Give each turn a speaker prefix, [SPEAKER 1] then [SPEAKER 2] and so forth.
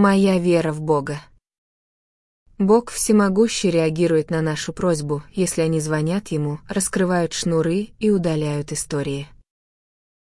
[SPEAKER 1] Моя вера в Бога. Бог всемогущий реагирует на нашу просьбу, если они звонят Ему, раскрывают шнуры и удаляют истории.